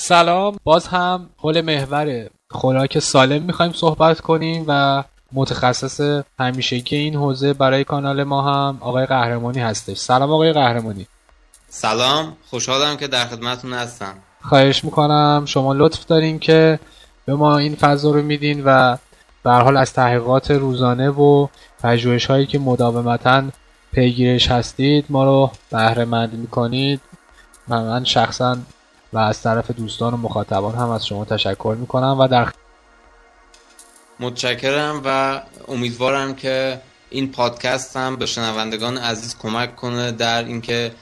سلام. باز هم حول محور خوراک سالم می‌خوایم صحبت کنیم و متخصص همیشگی این حوزه برای کانال ما هم آقای قهرمانی هستش. سلام آقای قهرمانی. سلام. خوشحالم که در خدمتتون هستم. خواهش می‌کنم. شما لطف دارین که به ما این فضا رو میدین و به حال از تحقیقات روزانه و پژوهش هایی که مداومتا پیگیرش هستید ما رو بهره مند می‌کنید من شخصا و از طرف دوستان و مخاطبان هم از شما تشکر می‌کنم و در متشکرم و امیدوارم که این پادکست هم به شنوندگان عزیز کمک کنه در اینکه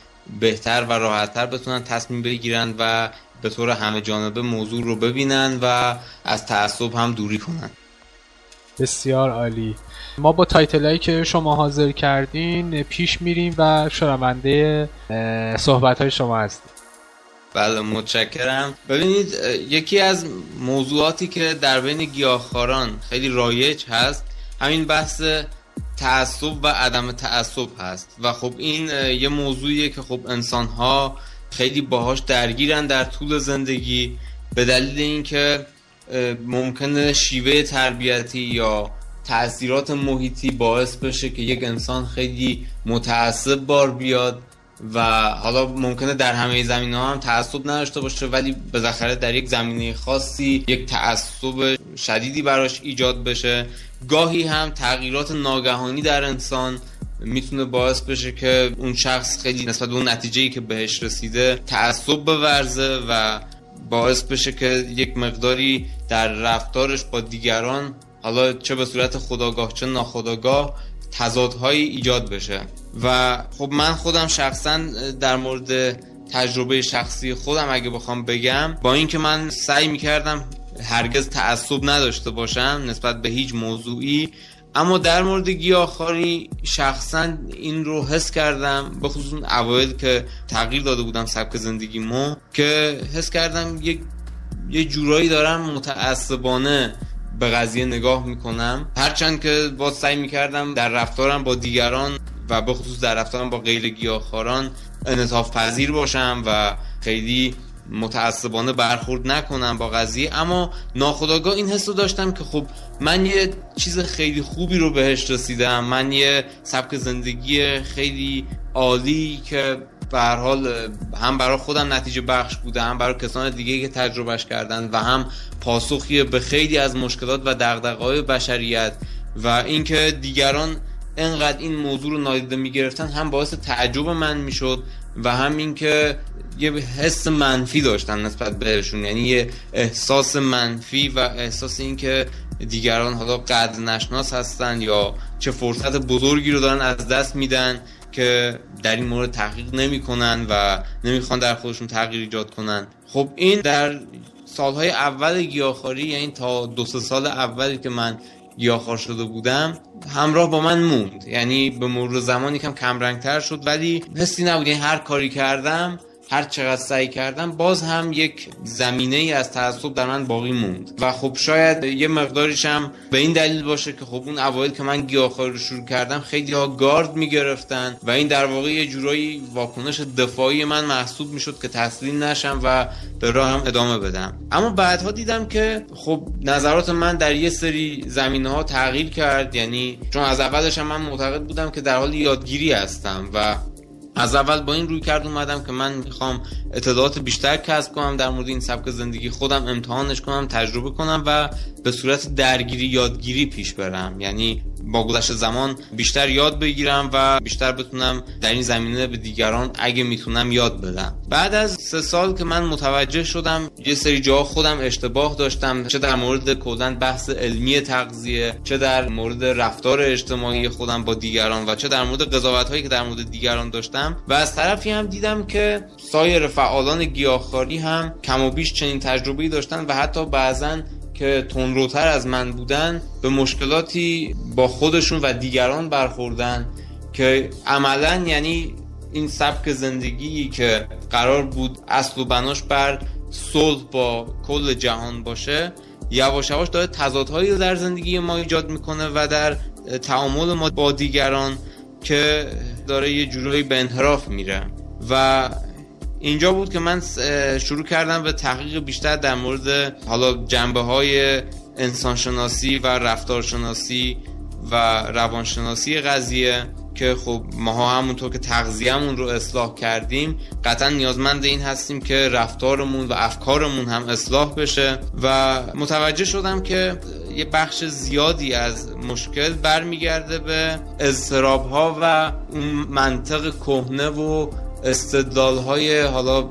بهتر و راحتتر بتونن تصمیم بگیرن و به طور همه جانبه موضوع رو ببینن و از تعصب هم دوری کنن. بسیار عالی. ما با تایتل هایی که شما حاضر کردین پیش میریم و شنونده صحبت های شما هستیم. بله متشکرم. ببینید یکی از موضوعاتی که در بین گیاهخواران خیلی رایج هست همین بحث تعصب و عدم تعصب هست. و خب این یه موضوعیه که خب انسان ها خیلی باهاش درگیرن در طول زندگی. به دلیل اینکه ممکنه شیوه تربیتی یا تاثیرات محیطی باعث بشه که یک انسان خیلی متعصب بار بیاد. و حالا ممکنه در همه زمین ها هم تعصب نداشته باشه ولی بالاخره در یک زمینه خاصی یک تعصب شدیدی براش ایجاد بشه. گاهی هم تغییرات ناگهانی در انسان می‌تونه باعث بشه که اون شخص خیلی نسبت به اون نتیجه که بهش رسیده تعصب بورزه و باعث بشه که یک مقداری در رفتارش با دیگران حالا چه به صورت خداگاه چه ناخداگاه تضادهایی ایجاد بشه. و خب من خودم شخصا در مورد تجربه شخصی خودم اگه بخوام بگم با اینکه من سعی می‌کردم هرگز تعصب نداشته باشم نسبت به هیچ موضوعی اما در مورد گیاهخواری شخصا این رو حس کردم به خصوص اوایل که تغییر داده بودم سبک زندگیمو که حس کردم یک یه جورایی دارم متعصبانه به قضیه نگاه می‌کنم. هرچند که با سعی می‌کردم در رفتارم با دیگران و به خصوص در رفتارم با غیر گیاهخواران انصاف پذیر باشم و خیلی متعصبانه برخورد نکنم با قضیه. اما ناخداگاه این حس رو داشتم که خب من یه چیز خیلی خوبی رو بهش رسیدم. من یه سبک زندگی خیلی عالی که به هر حال هم برای خودم نتیجه بخش بوده هم برای کسان دیگه که تجربهش کردن و هم پاسخی به خیلی از مشکلات و دغدغه‌های بشریت و اینکه دیگران انقدر این موضوع رو نادیده می‌گرفتن هم باعث تعجب من می‌شد و هم اینکه یه حس منفی داشتن نسبت بهشون. یعنی یه احساس منفی و احساس اینکه دیگران حالا قدر نشناس هستن یا چه فرصت بزرگی رو دارن از دست میدن. که در این مورد تحقیق نمی‌کنن و نمی‌خوان در خودشون تغییر ایجاد کنن. خب این در سالهای اول گیاهخواری یعنی تا دو سه سال اولی که من گیاهخوار شده بودم همراه با من موند. یعنی به مرور زمانی کم کم تر شد ولی حسی نبود. یعنی هر کاری کردم هر چقدر سعی کردم باز هم یک زمینه ای از تعصب در من باقی موند. و خب شاید یه مقداریش هم به این دلیل باشه که خب اون اوایل که من گیاهخواری رو شروع کردم خیلی ها گارد می‌گرفتن و این در واقع یه جورایی واکنش دفاعی من محسوب می‌شد که تسلیم نشم و به هم ادامه بدم. اما بعدها دیدم که خب نظرات من در یه سری زمینه ها تغییر کرد. یعنی چون از اولش هم من معتقد بودم که در حال یادگیری هستم و از اول با این روی کرد اومدم که من می‌خوام اطلاعات بیشتر کسب کنم در مورد این سبک زندگی خودم امتحانش کنم تجربه کنم و به صورت درگیری یادگیری پیش برم. یعنی با گذشت زمان بیشتر یاد بگیرم و بیشتر بتونم در این زمینه به دیگران اگه می‌تونم یاد بدم. بعد از سه سال که من متوجه شدم یه سری جا خودم اشتباه داشتم چه در مورد کلا بحث علمی تغذیه چه در مورد رفتار اجتماعی خودم با دیگران و چه در مورد قضاوت هایی که در مورد دیگران داشتم. و از طرفی هم دیدم که سایر فعالان گیاهخواری هم کم و بیش چنین تجربه‌ای داشتن و حتی بعضا که تندروتر از من بودن به مشکلاتی با خودشون و دیگران برخوردن که عملا یعنی این سبک زندگی که قرار بود اصل و بناش بر صلح با کل جهان باشه یواش یواش داره تضادهایی در زندگی ما ایجاد می‌کنه و در تعامل ما با دیگران که داره یه جورایی به انحراف میره. و اینجا بود که من شروع کردم به تحقیق بیشتر در مورد حالا جنبه های انسانشناسی و رفتارشناسی و روانشناسی قضیه که خب ماها همونطور که تغذیهمون رو اصلاح کردیم قطعا نیازمند این هستیم که رفتارمون و افکارمون هم اصلاح بشه و متوجه شدم که یه بخش زیادی از مشکل برمیگرده به اضطراب ها و اون منطق کهنه و استدلال های حالا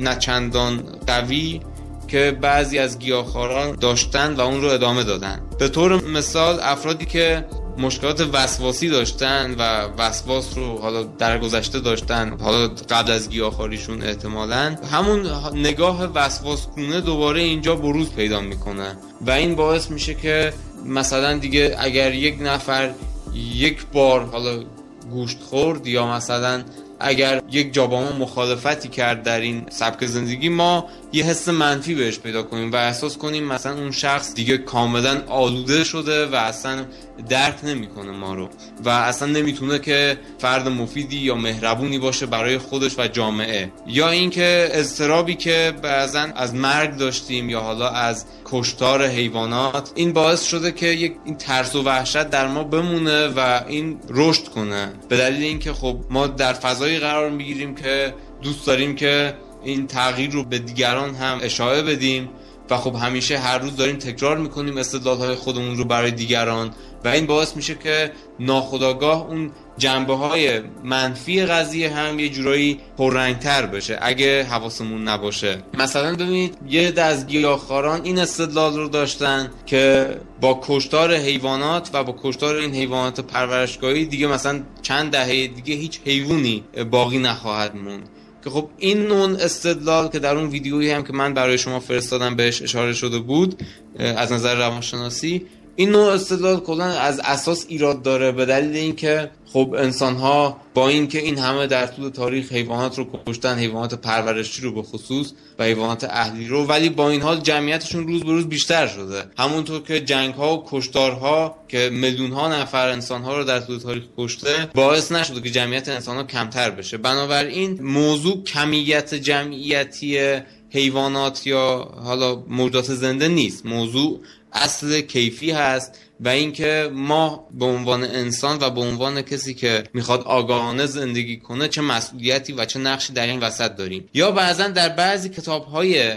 نچندان قوی که بعضی از گیاهخواران داشتن و اون رو ادامه دادن. به طور مثال افرادی که مشکلات وسواسی داشتن و وسواس رو حالا در گذشته داشتن حالا قبل از گیاهخواریشون احتمالا همون نگاه وسواس کنه دوباره اینجا بروز پیدا می‌کنه. و این باعث میشه که مثلا دیگه اگر یک نفر یک بار حالا گوشت خورد یا مثلا اگر یک جا با ما مخالفتی کرد در این سبک زندگی ما یه حس منفی بهش پیدا کنیم و احساس کنیم مثلا اون شخص دیگه کاملا آلوده شده و اصلا درک نمی‌کنه ما رو. و اصلا نمی‌تونه که فرد مفیدی یا مهربونی باشه برای خودش و جامعه. یا اینکه اضطرابی که بعضا از مرگ داشتیم یا حالا از کشتار حیوانات این باعث شده که یک این ترس و وحشت در ما بمونه و این رشد کنه. به دلیل اینکه خب ما در فضایی قرار می‌گیریم که دوست داریم که این تغییر رو به دیگران هم اشاره بدیم و خب همیشه هر روز داریم تکرار می‌کنیم استدلال های خودمون رو برای دیگران و این باعث میشه که ناخداگاه اون جنبه های منفی قضیه هم یه جورایی پررنگتر بشه اگه حواسمون نباشه. مثلا ببینید یه از گیاهخواران این استدلال رو داشتن که با کشتار حیوانات و با کشتار این حیوانات پرورشگاهی دیگه مثلا چند دهه دیگه هیچ حیوانی باقی نخواهد موند. که خب این نوع استدلال که در اون ویدیویی هم که من برای شما فرستادم بهش اشاره شده بود از نظر روانشناسی این نوع استدلال کلا از اساس ایراد داره به دلیل اینکه خب انسان ها با اینکه این همه در طول تاریخ حیوانات رو کشتن حیوانات پرورشی رو به خصوص و حیوانات اهلی رو ولی با این حال جمعیتشون روز به روز بیشتر شده. همونطور که جنگ ها و کشتارها که میلیون ها نفر انسان ها رو در طول تاریخ کشته باعث نشده که جمعیت انسان ها کمتر بشه. بنابراین موضوع کمیت جمعیتی حیوانات یا حالا موجودات زنده نیست. موضوع اصل کیفی هست و اینکه ما به عنوان انسان و به عنوان کسی که می‌خواد آگاهانه زندگی کنه چه مسئولیتی و چه نقشی در این وسط داریم. یا بعضا در بعضی کتاب های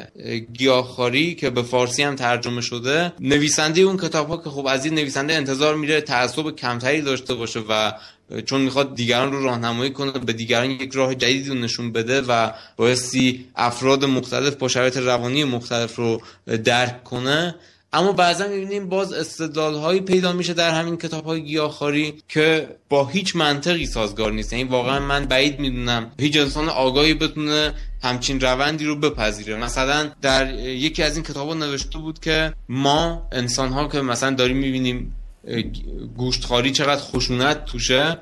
گیاهخواری که به فارسی هم ترجمه شده نویسنده اون کتاب ها که خب از این نویسنده انتظار میره تعصب کمتری داشته باشه و چون می‌خواد دیگران رو راهنمایی کنه به دیگران یک راه جدیدی رو نشون بده و بایستی افراد مختلف با شرایط روانی مختلف رو درک کنه اما بعضا می‌بینیم باز استدلال هایی پیدا میشه در همین کتاب های گیاهخواری که با هیچ منطقی سازگار نیست. یعنی واقعا من بعید می‌دونم هیچ انسان آگاهی بتونه همچین روندی رو بپذیره. مثلا در یکی از این کتاب ها نوشته بود که ما انسان ها که مثلا داریم می‌بینیم گوشتخواری چقدر خشونت توشه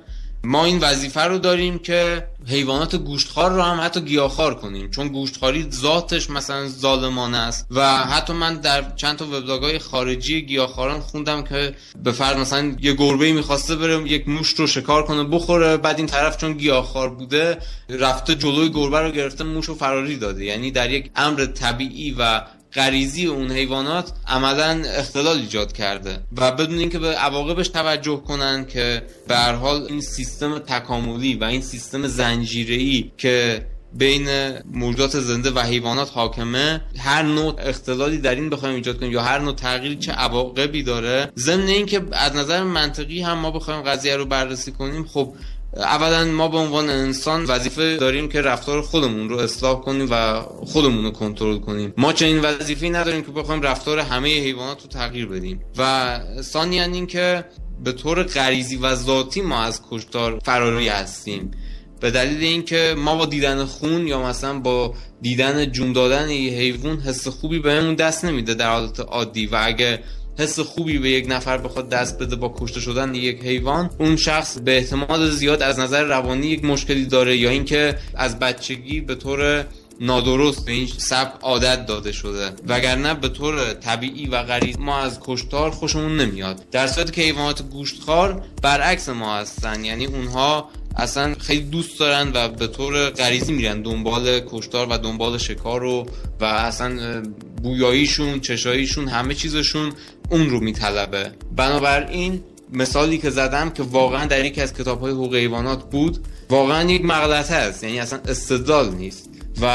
ما این وظیفه رو داریم که حیوانات گوشتخوار رو هم حتی گیاهخوار کنیم. چون گوشتخواری ذاتش مثلا ظالمانه است. و حتی من در چند تا وبلاگ‌های خارجی گیاهخواران خوندم که به فرض مثلا یه گربه می‌خواسته بره یک موش رو شکار کنه بخوره بعد این طرف چون گیاهخوار بوده رفته جلوی گربه رو گرفته موش رو فراری داده. یعنی در یک امر طبیعی و غریزی اون حیوانات عملا اختلال ایجاد کرده و بدون اینکه به عواقبش توجه کنن که به حال این سیستم تکاملی و این سیستم زنجیره‌ای که بین موجودات زنده و حیوانات حاکمه هر نوع اختلالی در این بخوایم ایجاد کنیم یا هر نوع تغییری چه عواقبی داره ضمن اینکه از نظر منطقی هم ما بخوایم قضیه رو بررسی کنیم خب اولا ما به عنوان انسان وظیفه داریم که رفتار خودمون رو اصلاح کنیم و خودمون رو کنترل کنیم. ما چنین وظیفه‌ای نداریم که بخوایم رفتار همه حیوانات رو تغییر بدیم. و ثانیا این که به طور غریزی و ذاتی ما از کشتار فراری هستیم. به دلیل اینکه ما با دیدن خون یا مثلا با دیدن جون دادن یه حیوان حس خوبی بهمون دست نمیده در حالت عادی. و اگه حس خوبی به یک نفر بخواد دست بده با کشته شدن یک حیوان اون شخص به احتمال زیاد از نظر روانی یک مشکلی داره یا اینکه از بچگی به طور نادرست به این سبک عادت داده شده. وگرنه به طور طبیعی و غریز ما از کشتار خوشمون نمیاد. در صورتی که حیوانات گوشتخوار برعکس ما هستن. یعنی اونها اصلا خیلی دوست دارن و به طور غریزی میرن دنبال کشتار و دنبال شکار رو و اصلا بویاییشون چشاییشون همه چیزشون اون رو میطلبه. بنابراین مثالی که زدم که واقعا در یکی از کتاب های حقوق حیوانات بود واقعا یک مغلطه است. یعنی اصلا استدلال نیست. و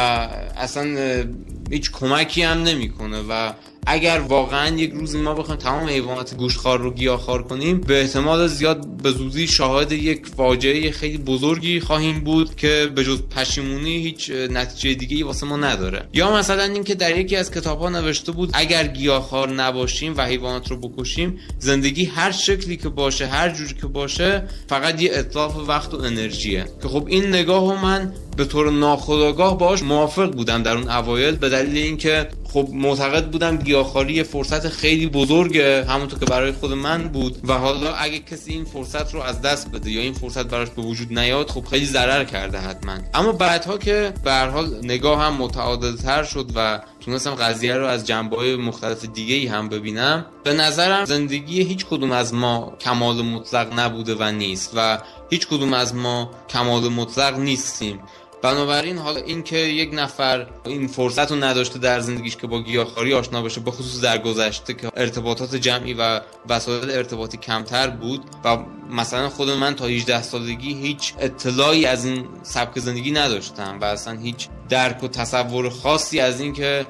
اصلا هیچ کمکی هم نمی‌کنه. و اگر واقعا یک روزی ما بخوایم تمام حیوانات گوشتخوار رو گیاهخوار کنیم به احتمال زیاد به زودی شاهد یک فاجعه خیلی بزرگی خواهیم بود که به جز پشیمونی هیچ نتیجه دیگه واسه ما نداره. یا مثلا اینکه در یکی از کتاب ها نوشته بود اگر گیاهخوار نباشیم و حیوانات رو بکشیم زندگی هر شکلی که باشه هر جوری که باشه فقط یه اطلاف وقت و انرژیه. که خب این نگاه من به طور ناخودآگاه باش موافق بودم در اون اوایل به دلیل اینکه خب معتقد بودم گیاهخواری فرصت خیلی بزرگه همونطور که برای خود من بود و حالا اگه کسی این فرصت رو از دست بده یا این فرصت براش به وجود نیاد خب خیلی ضرر کرده حتما. اما بعدها که به حال نگاه هم متعادل تر شد و تونستم قضیه رو از جنبه های مختلف دیگه ای هم ببینم به نظرم زندگی هیچ کدوم از ما کمال مطلق نبوده و نیست و هیچ کدوم از ما کمال مطلق نیستیم. بنابراین حالا اینکه یک نفر این فرصت رو نداشته در زندگیش که با گیاهخواری آشنا بشه به خصوص در گذشته که ارتباطات جمعی و وسایل ارتباطی کمتر بود و مثلا خود من تا 18 سالگی هیچ اطلاعی از این سبک زندگی نداشتم و اصلا هیچ درک و تصور خاصی از اینکه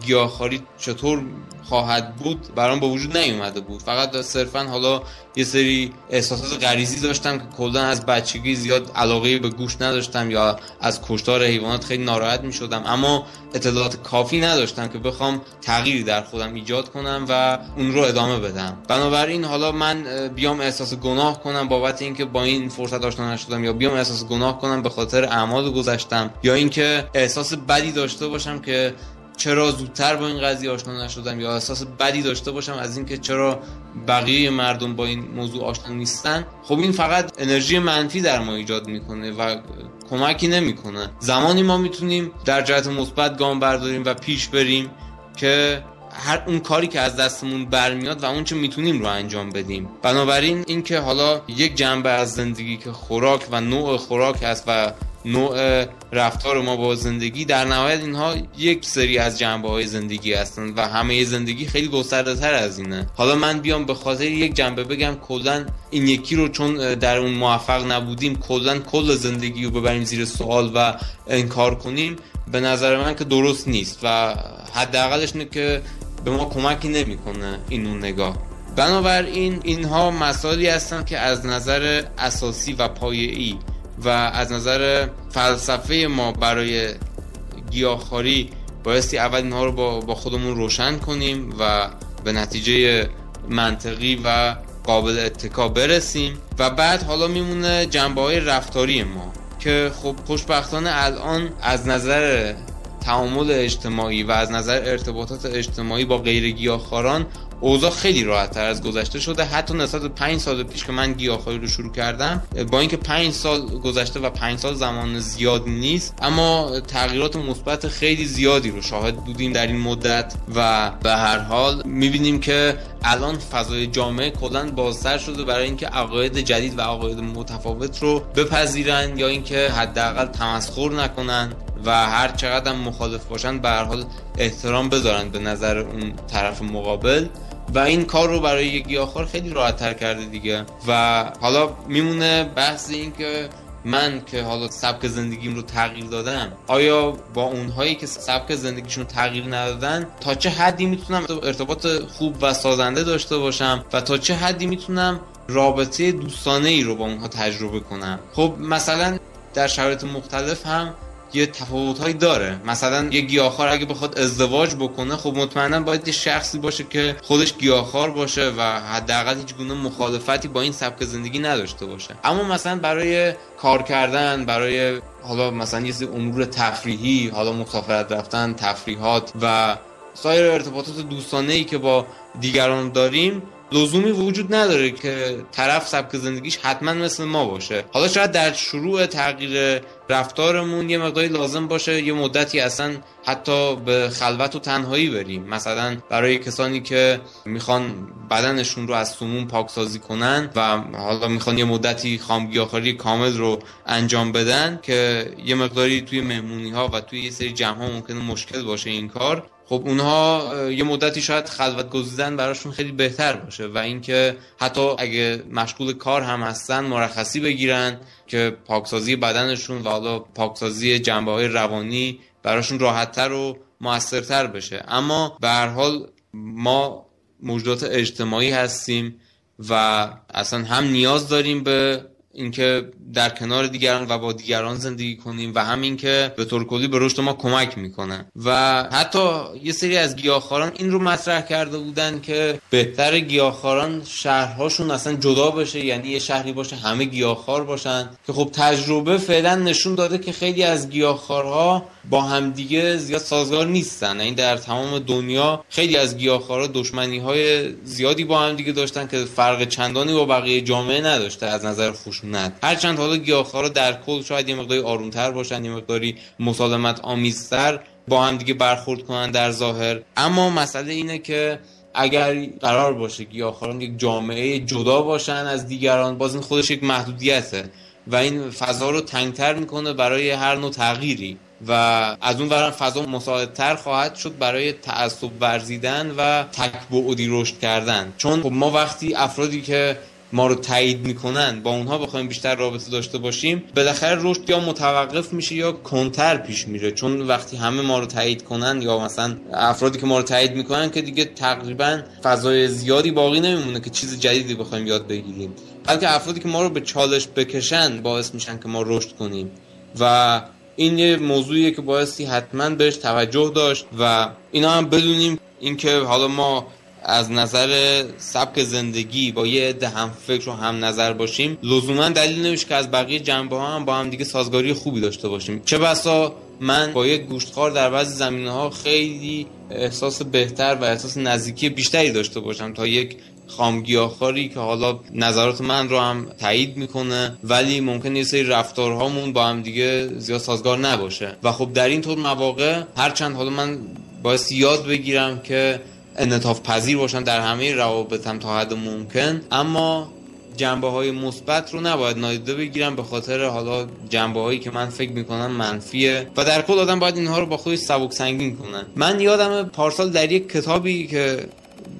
گیاهخواری چطور خواهد بود برام به وجود نیومده بود. فقط صرفا حالا یه سری احساسات غریزی داشتم که کلا از بچگی زیاد علاقه به گوش نداشتم یا از کشتار حیوانات خیلی ناراحت می شدم اما اطلاعات کافی نداشتم که بخوام تغییری در خودم ایجاد کنم و اون رو ادامه بدم. بنابراین حالا من بیام احساس گناه کنم بابت اینکه با این فرصت آشنا نشدم یا بیام احساس گناه کنم به خاطر اعمال گذشتم یا اینکه احساس بدی داشته باشم که چرا زودتر با این قضیه آشنا نشدم یا احساس بدی داشته باشم از اینکه چرا بقیه مردم با این موضوع آشنا نیستن؟ خب این فقط انرژی منفی در ما ایجاد می‌کنه و کمکی نمی‌کنه. زمانی ما می‌تونیم در جهت مثبت گام برداریم و پیش بریم که هر اون کاری که از دستمون برمیاد و اون چه می‌تونیم رو انجام بدیم. بنابراین اینکه حالا یک جنبه از زندگی که خوراک و نوع خوراک است و نوع رفتار ما با زندگی در نهایت اینها یک سری از جنبه های زندگی هستند و همه زندگی خیلی گسترده تر از اینه. حالا من بیام به خاطر یک جنبه بگم کلا این یکی رو چون در اون موفق نبودیم کلا کل زندگی رو ببریم زیر سوال و انکار کنیم به نظر من که درست نیست و حداقلش اینه که به ما کمکی نمی‌کنه این اون نگاه. بنابراین اینها مسائلی هستن که از نظر اساسی و پایه‌ای و از نظر فلسفه ما برای گیاهخواری بایستی اول اینها رو با, خودمون روشن کنیم و به نتیجه منطقی و قابل اتکا برسیم و بعد حالا میمونه جنبه های رفتاری ما که خب خوشبختانه الان از نظر تعامل اجتماعی و از نظر ارتباطات اجتماعی با غیر گیاهخواران اوضاع خیلی راحت تر از گذشته شده. حتی نسبت به 5 سال پیش که من گیاهخواری رو شروع کردم با اینکه 5 سال گذشته و 5 سال زمان زیاد نیست اما تغییرات مثبت خیلی زیادی رو شاهد بودیم در این مدت و به هر حال می‌بینیم که الان فضای جامعه کلا بازتر شده برای اینکه عقاید جدید و عقاید متفاوت رو بپذیرن یا اینکه حداقل تمسخر نکنن و هر چقدر مخالف باشن به هر حال احترام بذارن به نظر اون طرف مقابل. و این کار رو برای یک گیاهخوار خیلی راحت تر کرده دیگه. و حالا میمونه بحث این که من که حالا سبک زندگیم رو تغییر دادم آیا با اونهایی که سبک زندگیشون تغییر ندادن تا چه حدی می‌تونم ارتباط خوب و سازنده داشته باشم و تا چه حدی می‌تونم رابطه دوستانه ای رو با اونها تجربه کنم؟ خب مثلا در شرایط مختلف هم یه تفاوتهایی داره. مثلا یه گیاهخوار اگه بخواد ازدواج بکنه خب مطمئنا باید یه شخصی باشه که خودش گیاهخوار باشه و حداقل هیچ گونه مخالفتی با این سبک زندگی نداشته باشه. اما مثلا برای کار کردن برای حالا مثلا یه امور تفریحی حالا مسافرت رفتن تفریحات و سایر ارتباطات دوستانه ای که با دیگران داریم لزومی وجود نداره که طرف سبک زندگیش حتما مثل ما باشه. حالا شاید در شروع تغییر رفتارمون یه مقداری لازم باشه یه مدتی اصلا حتی به خلوت و تنهایی بریم. مثلا برای کسانی که می‌خوان بدنشون رو از سموم پاکسازی کنن و حالا می‌خوان یه مدتی خامگیاخاری کامل رو انجام بدن که یه مقداری توی مهمونی ها و توی یه سری جمع ها ممکنه مشکل باشه این کار. خب اونها یه مدتی شاید خلوت گزیدن براشون خیلی بهتر باشه و اینکه حتی اگه مشغول کار هم هستن مرخصی بگیرن که پاکسازی بدنشون و حالا پاکسازی جنبه های روانی براشون راحتتر و موثرتر بشه. اما به هر حال ما موجودات اجتماعی هستیم و اصلا هم نیاز داریم به اینکه در کنار دیگران و با دیگران زندگی کنیم و همین که به طور کلی به رشد ما کمک می‌کنه. و حتی یه سری از گیاهخواران این رو مطرح کرده بودن که بهتر گیاهخواران شهرهاشون اصلا جدا بشه یعنی یه شهری باشه همه گیاهخوار باشن. که خب تجربه فعلا نشون داده که خیلی از گیاهخوارها با همدیگه زیاد سازگار نیستن. این یعنی در تمام دنیا خیلی از گیاهخوارا دشمنی های زیادی با همدیگه داشتن که فرق چندانی با بقیه جامعه نداشته از نظر خشونت. هرچند حالا گیاهخوارا در کل شاید یه مقداری آرومتر باشن یه مقداری مسالمت آمیزتر با همدیگه برخورد کنن در ظاهر. اما مسئله اینه که اگر قرار باشه گیاهخواران یک جامعه جدا باشن از دیگران باز این خودش یک محدودیته و این فضا رو تنگتر می‌کنه برای هر نوع تغییری. و از اون ورم فضا مساعدتر خواهد شد برای تعصب ورزیدن و تکبعدی رشد کردن. چون خب ما وقتی افرادی که ما رو تایید می‌کنن با اونها بخوایم بیشتر رابطه داشته باشیم بالاخره رشد یا متوقف میشه یا کنتر پیش میره. چون وقتی همه ما رو تایید کنن یا مثلا افرادی که ما رو تایید می‌کنن که دیگه تقریبا فضای زیادی باقی نمیمونه که چیز جدیدی بخوایم یاد بگیریم. بلکه افرادی که ما رو به چالش بکشن باعث میشن که ما رشد کنیم. و این یه موضوعیه که بایستی حتما بهش توجه داشت و اینا هم بدونیم اینکه حالا ما از نظر سبک زندگی با یه عده هم فکر و هم نظر باشیم لزوما دلیل نمیشه که از بقیه جنبه ها هم با هم دیگه سازگاری خوبی داشته باشیم. چه بسا من با یک گوشتخوار در بعضی زمینه ها خیلی احساس بهتر و احساس نزدیکی بیشتری داشته باشم تا یک خامگیاخاری که حالا نظرات من رو هم تایید می‌کنه ولی ممکن یه سری رفتارهامون با هم دیگه زیاد سازگار نباشه. و خب در این طور مواقع هرچند حالا من باعث یاد بگیرم که انطاف پذیر باشن در همه روابطم تا حد ممکن اما جنبه های مثبت رو نباید نادیده بگیرم به خاطر حالا جنبه هایی که من فکر می‌کنم منفیه. و در کل آدم باید اینها رو با خودش سبک سنگین کنن من یادم پارسال در یک کتابی که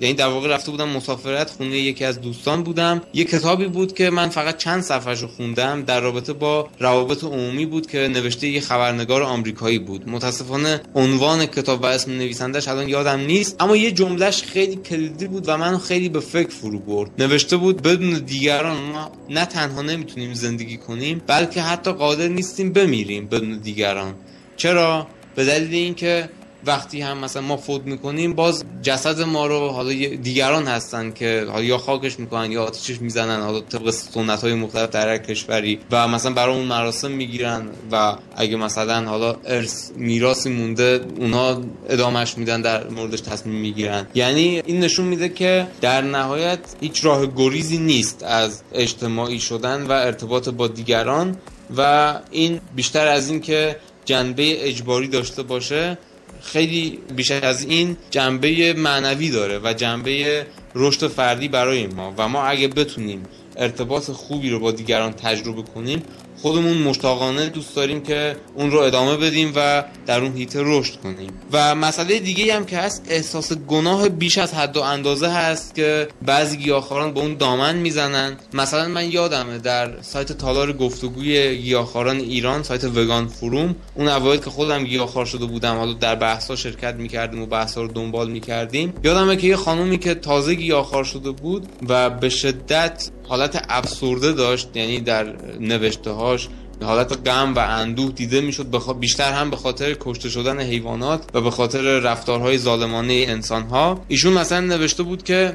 یعنی در واقع رفته بودم مسافرت خونه یکی از دوستان بودم. یه کتابی بود که من فقط چند صفحه رو خوندم در رابطه با روابط عمومی بود که نوشته یه خبرنگار آمریکایی بود. متاسفانه عنوان کتاب و اسم نویسندش الان یادم نیست اما یه جملهش خیلی کلیدی بود و من خیلی به فکر فرو برد. نوشته بود بدون دیگران ما نه تنها نمی‌تونیم زندگی کنیم بلکه حتی قادر نیستیم بمیریم بدون دیگران. چرا؟ به دلیل اینکه وقتی هم مثلا ما فوت می‌کنیم باز جسد ما رو حالا دیگران هستن که یا خاکش می‌کنن یا آتیشش می‌زنن حالا طبق سنت های مختلف در هر کشوری و مثلا برای اون مراسم می‌گیرن و اگه مثلا حالا ارث میراثی مونده اونا ادامش میدن در موردش تصمیم می‌گیرن. یعنی این نشون میده که در نهایت هیچ راه گریزی نیست از اجتماعی شدن و ارتباط با دیگران و این بیشتر از این که جنبه اجباری داشته باشه خیلی بیشتر از این جنبه معنوی داره و جنبه رشد فردی برای ما و ما اگه بتونیم ارتباط خوبی رو با دیگران تجربه کنیم خودمون مشتاقانه دوست داریم که اون رو ادامه بدیم و در اون هیته رشد کنیم. و مسئله دیگه هم که هست احساس گناه بیش از حد و اندازه هست که بعضی گیاهخواران به اون دامن می‌زنن. مثلا من یادمه در سایت تالار گفتگوی گیاهخواران ایران سایت وگان فروم اون اوایل که خودم گیاهخوار شده بودم حالا در بحثا شرکت می‌کردیم و بحثا رو دنبال می‌کردیم یادمه که یه خانومی که تازه گیاهخوار شده بود و به شدت حالت افسرده داشت یعنی در نوشته هاش حالت غم و اندوه دیده می‌شد بخ... بیشتر هم به خاطر کشته شدن حیوانات و به خاطر رفتارهای ظالمانه انسان ها ایشون مثلا نوشته بود که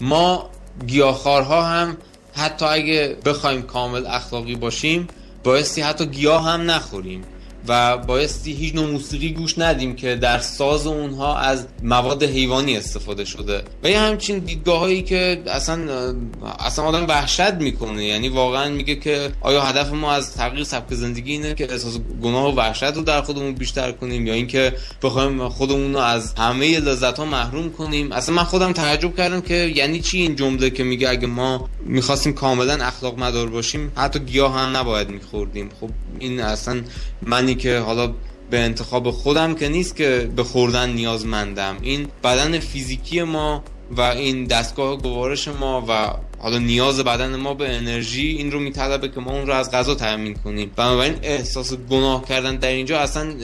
ما گیاهخوارها هم حتی اگه بخوایم کامل اخلاقی باشیم بایستی حتی گیاه هم نخوریم. و بایستی هیچ نوع موسیقی گوش ندیم که در ساز اونها از مواد حیوانی استفاده شده. و یه همچین دیدگاه هایی که اصلا اصلا آدم وحشت می‌کنه. یعنی واقعا میگه که آیا هدف ما از تغییر سبک زندگی اینه که احساس گناه و وحشت رو در خودمون بیشتر کنیم یا اینکه بخوایم خودمون رو از همه لذت ها محروم کنیم؟ اصلا من خودم تعجب کردم که یعنی چی این جمله که میگه اگه ما می‌خواستیم کاملا اخلاق مدار باشیم حتی گیاه هم نباید میخوردیم. خب این اصلا منی که حالا به انتخاب خودم که نیست که به خوردن نیازمندم. این بدن فیزیکی ما و این دستگاه گوارش ما و حالا نیاز بدن ما به انرژی این رو میطلبه که ما اون رو از غذا تأمین کنیم. بنابراین احساس گناه کردن در اینجا اصلا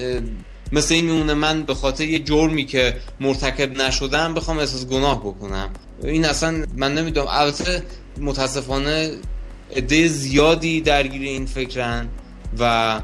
مثل این میمونه من به خاطر یه جرمی که مرتکب نشدم بخوام احساس گناه بکنم. این اصلا من نمی‌دونم البته متاسفانه عده زیادی درگیر این فکرن. و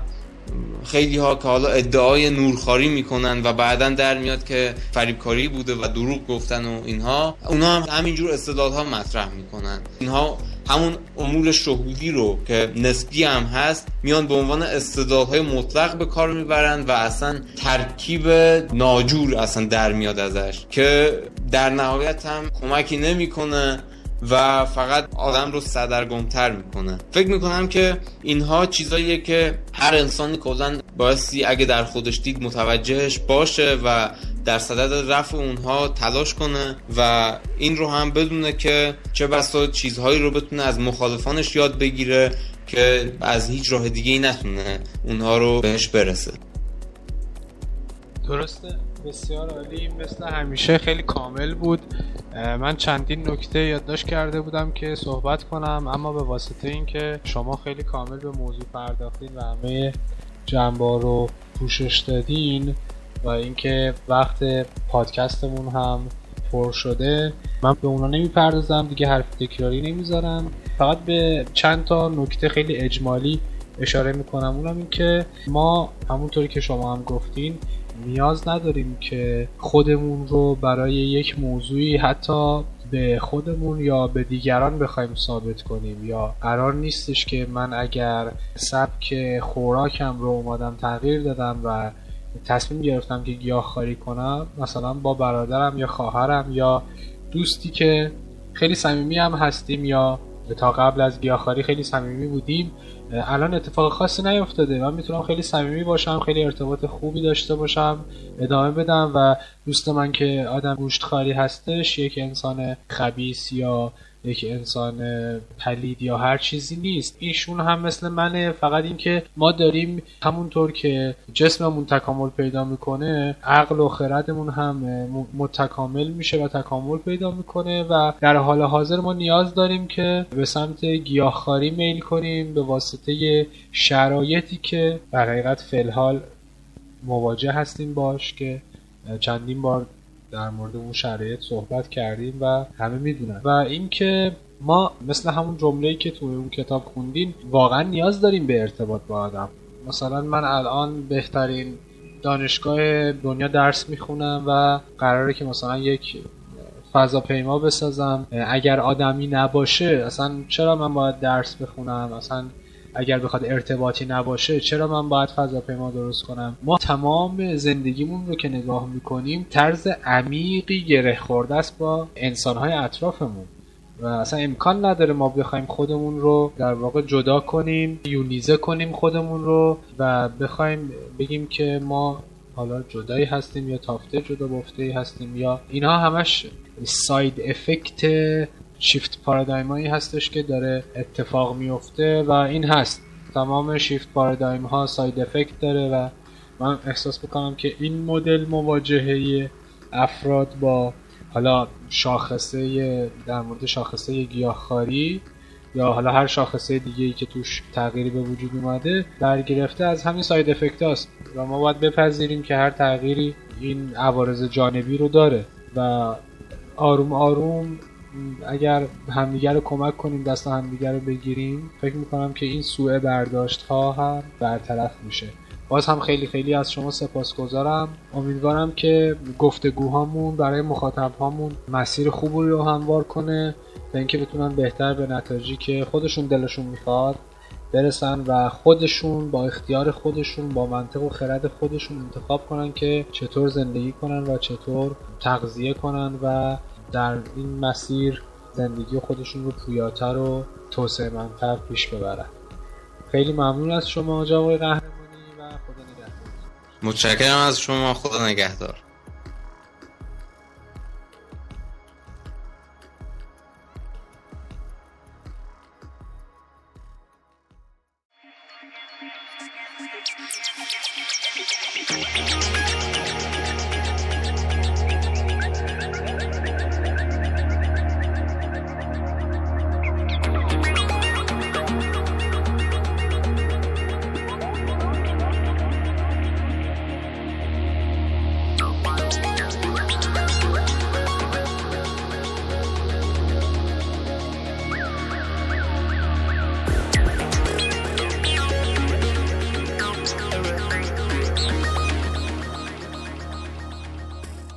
خیلی ها که حالا ادعای نورخاری می‌کنن و بعدا در میاد که فریبکاری بوده و دروغ گفتن و اینها اونا هم همینجور استدلال ها مطرح می‌کنن. اینها همون امور شهودی رو که نسبی هم هست میان به عنوان استدلال های مطلق به کار می‌برند و اصلا ترکیب ناجور اصلا در میاد ازش که در نهایت هم کمکی نمی‌کنه و فقط آدم رو صدرگمتر می‌کنه. فکر می‌کنم که اینها چیزاییه که هر انسانی کلا بایستی اگه در خودش دید متوجهش باشه و در صدد رفع اونها تلاش کنه و این رو هم بدونه که چه بسا چیزهایی رو بتونه از مخالفانش یاد بگیره که از هیچ راه دیگه ای نتونه اونها رو بهش برسه. درسته؟ بسیار عالی مثل همیشه خیلی کامل بود. من چندین نکته یادداشت کرده بودم که صحبت کنم اما به واسطه اینکه شما خیلی کامل به موضوع پرداختین و همه جنبا رو پوشش دادین و اینکه وقت پادکستمون هم پر شده من به اونا نمی‌پردازم دیگه حرف تکراری نمی‌ذارم. فقط به چند تا نکته خیلی اجمالی اشاره می‌کنم. اونم این که ما همونطوری که شما هم گفتین نیاز نداریم که خودمون رو برای یک موضوعی حتی به خودمون یا به دیگران بخوایم ثابت کنیم. یا قرار نیستش که من اگر سبک خوراکم رو اومدم تغییر دادم و تصمیم گرفتم که گیاهخواری کنم مثلا با برادرم یا خواهرم یا دوستی که خیلی صمیمی هم هستیم یا تا قبل از گیاهخواری خیلی صمیمی بودیم الان اتفاق خاصی نیفتاده. من می‌تونم خیلی صمیمی باشم خیلی ارتباط خوبی داشته باشم ادامه بدم و دوست من که آدم گوشتخواری هستش یک انسان خبیس یا یک انسان پلید یا هر چیزی نیست. ایشون هم مثل منه فقط اینکه ما داریم همونطور که جسممون تکامل پیدا می‌کنه عقل و خردمون هم متکامل میشه و تکامل پیدا می‌کنه و در حال حاضر ما نیاز داریم که به سمت گیاهخواری میل کنیم به واسطه شرایطی که در حقیقت فلحال مواجه هستیم باش که چندین بار در مورد اون شرایط صحبت کردیم و همه می‌دونن. و اینکه ما مثل همون جمله‌ای که توی اون کتاب خوندیم واقعا نیاز داریم به ارتباط با آدم. مثلا من الان بهترین دانشگاه دنیا درس می‌خونم و قراره که مثلا یک فضاپیما بسازم. اگر آدمی نباشه اصلا چرا من باید درس بخونم؟ اصلا اگر بخواد ارتباطی نباشه چرا من باید فضاپیما درست کنم؟ ما تمام زندگیمون رو که نگاه می‌کنیم طرز عمیقی گره خورده است با انسانهای اطرافمون. و اصلا امکان نداره ما بخوایم خودمون رو در واقع جدا کنیم یونیزه کنیم خودمون رو و بخوایم بگیم که ما حالا جدایی هستیم یا تافته جدا بافته هستیم یا اینها همش side effect shift paradigm هستش که داره اتفاق میفته و این هست. تمام shift paradigm ها side effect داره و من احساس بکنم که این مدل مواجهه افراد با حالا شاخصه در مورد شاخصه گیاهخواری یا حالا هر شاخصه دیگه ای که توش تغییری به وجود اومده برگرفته از همین side effect هست و ما باید بپذیریم که هر تغییری این عوارض جانبی رو داره و آروم آروم اگر همدیگر رو کمک کنیم دست همدیگر رو بگیریم فکر می‌کنم که این سوء برداشت ها هم برطرف میشه. باز هم خیلی خیلی از شما سپاسگزارم. امیدوارم که گفتگوهامون برای مخاطب هامون مسیر خوبی رو هموار کنه تا اینکه بتونن بهتر به نتایجی که خودشون دلشون می‌خواد برسن و خودشون با اختیار خودشون با منطق و خرد خودشون انتخاب کنن که چطور زندگی کنن و چطور تغذیه کنن و در این مسیر زندگی خودشون رو پویاتر و توسعه منتر پیش ببرن. خیلی ممنون از شما آقای قهرمانی و خدا نگهدار. متشکرم از شما خدا نگهدار.